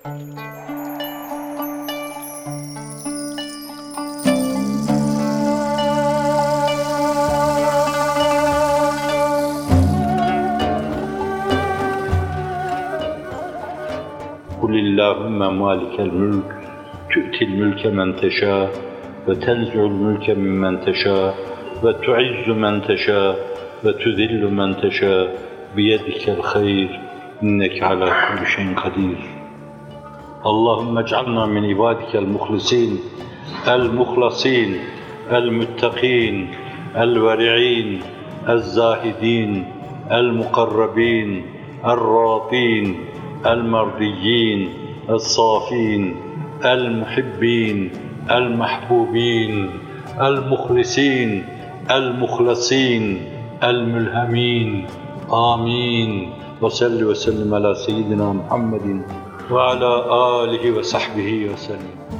قل اللهم مالك الملك تؤتي الملك من تشاء وتنزع الملك ممن تشاء وتعز من تشاء وتذل من تشاء بيدك الخير إنك على كل شيء قدير. اللهم اجعلنا من عبادك المخلصين المخلصين المتقين الورعين الزاهدين المقربين الراضين المرضيين الصافين المحبين المحبوبين المخلصين المخلصين الملهمين. آمين. وصل وسلم على سيدنا محمد. وعلى آله وصحبه وسلم.